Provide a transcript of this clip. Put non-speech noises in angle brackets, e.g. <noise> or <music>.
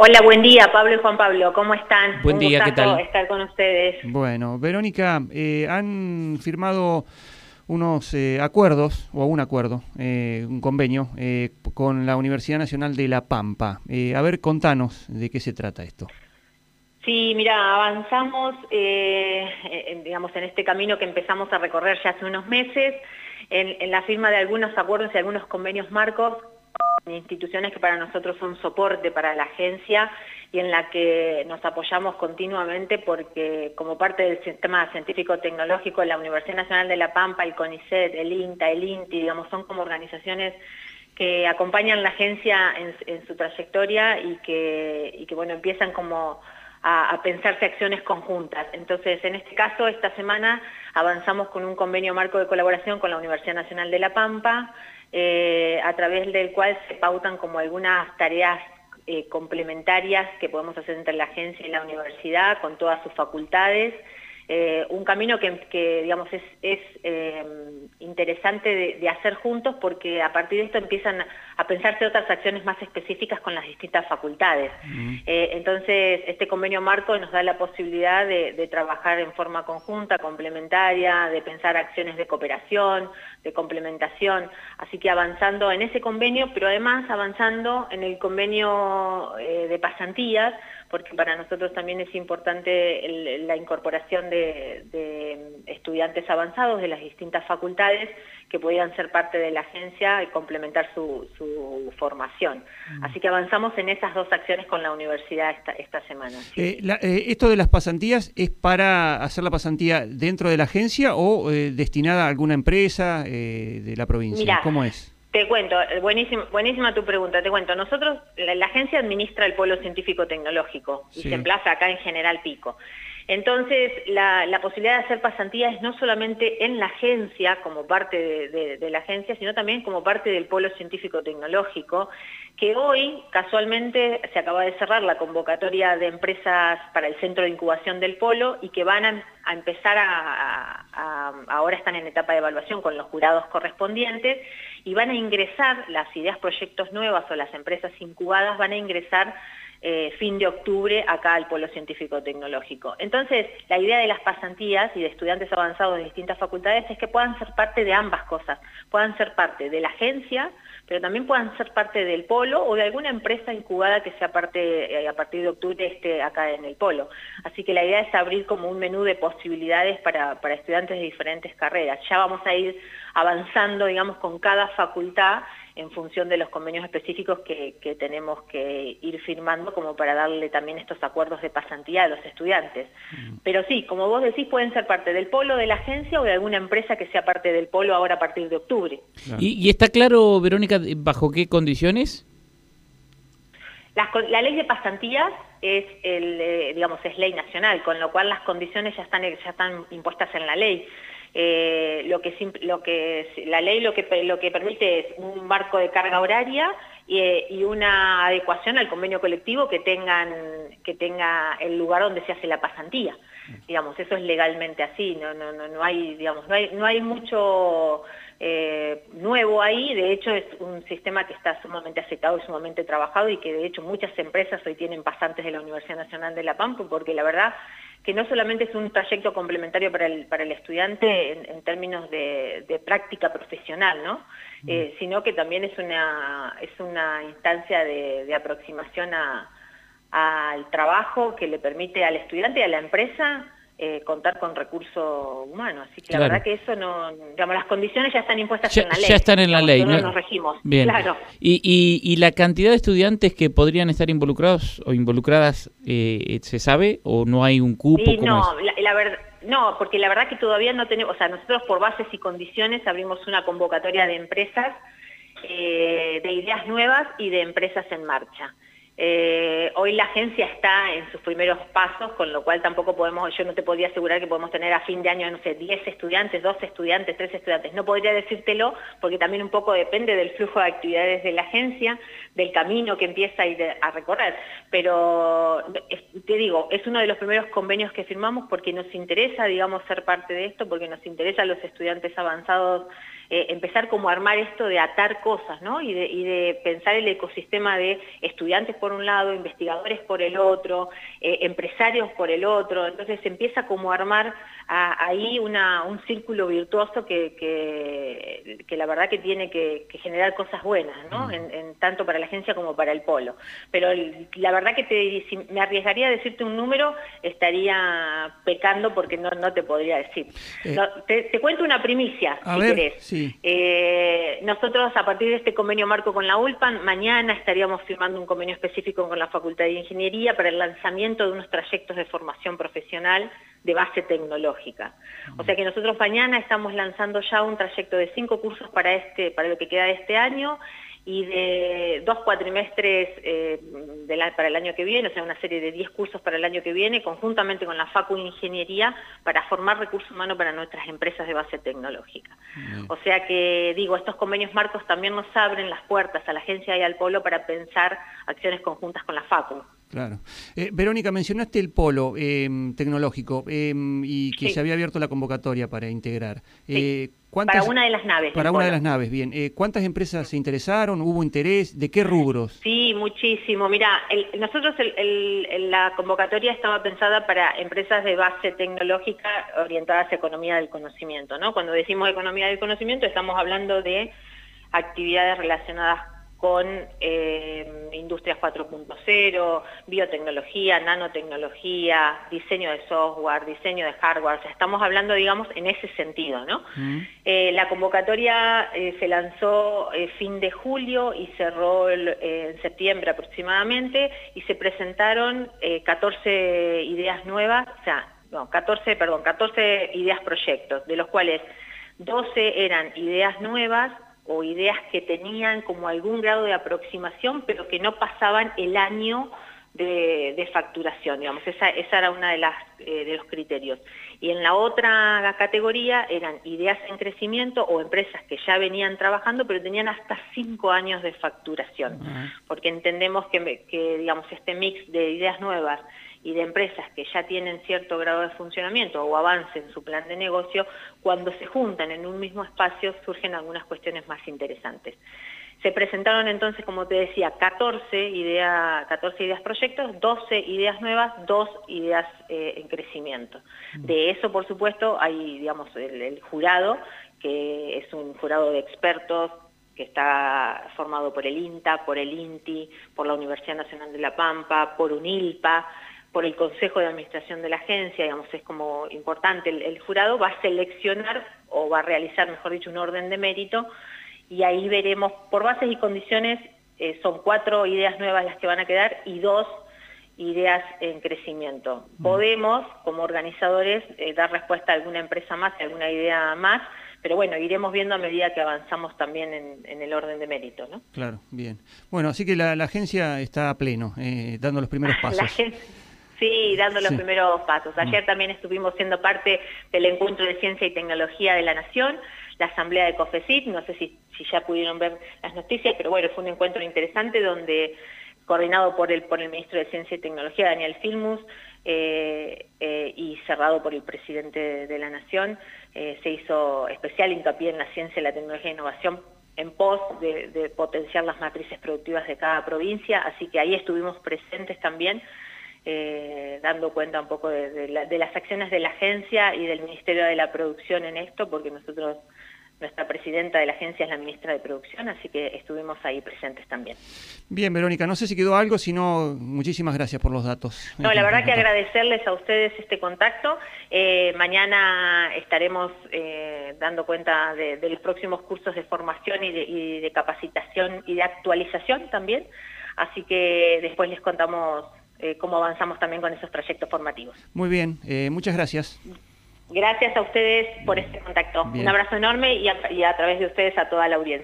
Hola, buen día, Pablo y Juan Pablo, ¿cómo están? Buen día, ¿qué tal? estar con ustedes. Bueno, Verónica, eh, han firmado unos eh, acuerdos, o un acuerdo, eh, un convenio, con la Universidad Nacional de La Pampa. a ver, contanos de qué se trata esto. Sí, mira, avanzamos, digamos, en este camino que empezamos a recorrer ya hace unos meses, en la firma de algunos acuerdos y algunos convenios marcos instituciones que para nosotros son soporte para la agencia y en la que nos apoyamos continuamente porque como parte del sistema científico-tecnológico, la Universidad Nacional de La Pampa, el CONICET, el INTA, el INTI, digamos, son como organizaciones que acompañan la agencia en, su trayectoria y que, y que, bueno, empiezan como a, pensarse acciones conjuntas. Entonces, en este caso, esta semana avanzamos con un convenio marco de colaboración con la Universidad Nacional de La Pampa, eh, a través del cual se pautan como algunas tareas eh, complementarias que podemos hacer entre la agencia y la universidad con todas sus facultades eh, un camino que, digamos, es, eh, interesante de, hacer juntos porque a partir de esto empiezan a pensarse otras acciones más específicas con las distintas facultades. Eh, entonces, este convenio marco nos da la posibilidad de, trabajar en forma conjunta, complementaria, de pensar acciones de cooperación, de complementación, así que avanzando en ese convenio, pero además avanzando en el convenio de pasantías, porque para nosotros también es importante la incorporación de, estudiantes avanzados de las distintas facultades que podían ser parte de la agencia y complementar su, formación. Mm. Así que avanzamos en esas dos acciones con la universidad esta, semana. Eh, eh, ¿Esto de las pasantías es para hacer la pasantía dentro de la agencia o eh, destinada a alguna empresa de la provincia? ¿Cómo es? Te cuento, buenísima, buenísima tu pregunta, te cuento. Nosotros, la, agencia administra el polo científico-tecnológico y se emplaza acá en General Pico. Entonces, la, posibilidad de hacer pasantía es no solamente en la agencia, como parte de, la agencia, sino también como parte del polo científico-tecnológico, que hoy, casualmente, se acaba de cerrar la convocatoria de empresas para el centro de incubación del polo y que van a, empezar a, ahora están en etapa de evaluación con los jurados correspondientes, y van a ingresar las ideas, proyectos nuevas o las empresas incubadas van a ingresar eh, fin de octubre acá al Polo Científico Tecnológico. Entonces, la idea de las pasantías y de estudiantes avanzados de distintas facultades es que puedan ser parte de ambas cosas, puedan ser parte de la agencia, pero también puedan ser parte del polo o de alguna empresa incubada que sea parte, eh, a partir de octubre esté acá en el polo. Así que la idea es abrir como un menú de posibilidades para, para estudiantes de diferentes carreras. Ya vamos a ir avanzando, digamos, con cada facultad en función de los convenios específicos que, tenemos que ir firmando como para darle también estos acuerdos de pasantía a los estudiantes. Pero sí, como vos decís, pueden ser parte del polo de la agencia o de alguna empresa que sea parte del polo ahora a partir de octubre. ¿Y, está claro, Verónica, bajo qué condiciones? La, ley de pasantías es, el, eh, digamos, es ley nacional, con lo cual las condiciones ya están, ya están impuestas en la ley. Eh, lo que, la ley lo que, lo que permite es un marco de carga horaria y, eh, y, una adecuación al convenio colectivo que tengan que tenga el lugar donde se hace la pasantía. Digamos eso es legalmente así no no no, no hay digamos no hay no hay mucho eh, nuevo ahí, de hecho es un sistema que está sumamente aceptado y sumamente trabajado y que de hecho muchas empresas hoy tienen pasantes de la Universidad Nacional de La Pampa porque la verdad que no solamente es un trayecto complementario para el, para el estudiante en, términos de, práctica profesional, ¿no? Eh, sino que también es una, es una instancia de, aproximación al trabajo que le permite al estudiante y a la empresa eh, contar con recurso humano. Así que la verdad que eso no, digamos, las condiciones ya están impuestas en la ley. Ya están en la ley. No nos regimos. Bien. Claro. Y, y, la cantidad de estudiantes que podrían estar involucrados o involucradas, eh, ¿se sabe o no hay un cupo? Sí, no, la, verdad... No, porque la verdad que todavía no tenemos, o sea, nosotros por bases y condiciones abrimos una convocatoria de empresas, eh, de ideas nuevas y de empresas en marcha. Eh, hoy la agencia está en sus primeros pasos, con lo cual tampoco podemos, yo no te podría asegurar que podemos tener a fin de año, no sé, 10 estudiantes, 12 estudiantes, 3 estudiantes. No podría decírtelo porque también un poco depende del flujo de actividades de la agencia, del camino que empieza a, a recorrer. Pero te digo, es uno de los primeros convenios que firmamos porque nos interesa, digamos, ser parte de esto, porque nos interesa a los estudiantes avanzados eh, empezar como a armar esto de atar cosas, ¿no? Y de, y de, pensar el ecosistema de estudiantes por un lado, investigadores por el otro, eh, empresarios por el otro, entonces se empieza como a armar ahí una, un círculo virtuoso que, que, la verdad que tiene que, generar cosas buenas, ¿no? Mm. En, tanto para la agencia como para el polo. Pero la verdad que te, si me arriesgaría a decirte un número, estaría pecando porque no, no te podría decir. Eh. te, cuento una primicia, si querés. Eh, nosotros a partir de este convenio marco con la ULPAN, mañana estaríamos firmando un convenio específico con la Facultad de Ingeniería para el lanzamiento de unos trayectos de formación profesional de base tecnológica. O sea que nosotros mañana estamos lanzando ya un trayecto de cinco cursos para, este, para lo que queda de este año y de dos cuatrimestres eh, para el año que viene, o sea, una serie de 10 cursos para el año que viene, conjuntamente con la Facu Ingeniería, para formar recursos humanos para nuestras empresas de base tecnológica. O sea que, digo, estos convenios marcos también nos abren las puertas a la agencia y al polo para pensar acciones conjuntas con la Facu. Claro. Eh, Verónica, mencionaste el polo em, tecnológico em, y que se había abierto la convocatoria para integrar. Eh, para una de las naves. Para una de las naves, bien. Eh, ¿Cuántas empresas se interesaron? ¿Hubo interés? ¿De qué rubros? Sí, muchísimo. Mira, nosotros la convocatoria estaba pensada para empresas de base tecnológica orientadas a economía del conocimiento. ¿no? Cuando decimos economía del conocimiento estamos hablando de actividades relacionadas con eh, Industrias 4.0, biotecnología, nanotecnología, diseño de software, diseño de hardware, estamos hablando, digamos, en ese sentido, ¿no? Mm. Eh, la convocatoria eh, se lanzó fin de julio y cerró en septiembre aproximadamente y se presentaron 14 ideas nuevas, o sea, no, 14, perdón, 14 ideas proyectos, de los cuales 12 eran ideas nuevas, o ideas que tenían como algún grado de aproximación, pero que no pasaban el año de, facturación, digamos, esa, esa era una de, las, eh, de los criterios. Y en la otra categoría eran ideas en crecimiento o empresas que ya venían trabajando, pero tenían hasta cinco años de facturación, porque entendemos que, que, digamos, este mix de ideas nuevas y de empresas que ya tienen cierto grado de funcionamiento o avance en su plan de negocio, cuando se juntan en un mismo espacio surgen algunas cuestiones más interesantes. Se presentaron entonces, como te decía, 14, idea, 14 ideas proyectos, 12 ideas nuevas, 2 ideas eh, en crecimiento. Mm. De eso, por supuesto, hay digamos, el jurado, que es un jurado de expertos que está formado por el INTA, por el INTI, por la Universidad Nacional de La Pampa, por UNILPA, por el Consejo de Administración de la agencia, digamos, es como importante, el, jurado va a seleccionar o va a realizar, mejor dicho, un orden de mérito y ahí veremos, por bases y condiciones, eh, son cuatro ideas nuevas las que van a quedar y dos ideas en crecimiento. Podemos, como organizadores, eh, dar respuesta a alguna empresa más, a alguna idea más, pero bueno, iremos viendo a medida que avanzamos también en, el orden de mérito, ¿no? Claro, bien. Bueno, así que la, agencia está a pleno, eh, dando los primeros <laughs> pasos. Sí, dando los primeros pasos. Mm. Ayer también estuvimos siendo parte del Encuentro de Ciencia y Tecnología de la Nación, la Asamblea de COFECIT, no sé si, ya pudieron ver las noticias, pero bueno, fue un encuentro interesante donde, coordinado por el, por el Ministro de Ciencia y Tecnología, Daniel Filmus, eh, eh, y cerrado por el Presidente de la Nación, eh, se hizo especial hincapié en la ciencia, la tecnología e innovación en pos de potenciar las matrices productivas de cada provincia, así que ahí estuvimos presentes también eh, dando cuenta un poco de, las acciones de la agencia y del Ministerio de la Producción en esto, porque nosotros, nuestra presidenta de la agencia es la ministra de Producción, así que estuvimos ahí presentes también. Bien, Verónica, no sé si quedó algo, sino muchísimas gracias por los datos. No, la verdad que agradecerles a ustedes este contacto. Eh, mañana estaremos eh, dando cuenta de, los próximos cursos de formación y de, y de capacitación y de actualización también, así que después les contamos eh, cómo avanzamos también con esos proyectos formativos. Muy bien, eh, muchas gracias. Gracias a ustedes por este contacto. Un abrazo enorme y a, y a través de ustedes a toda la audiencia.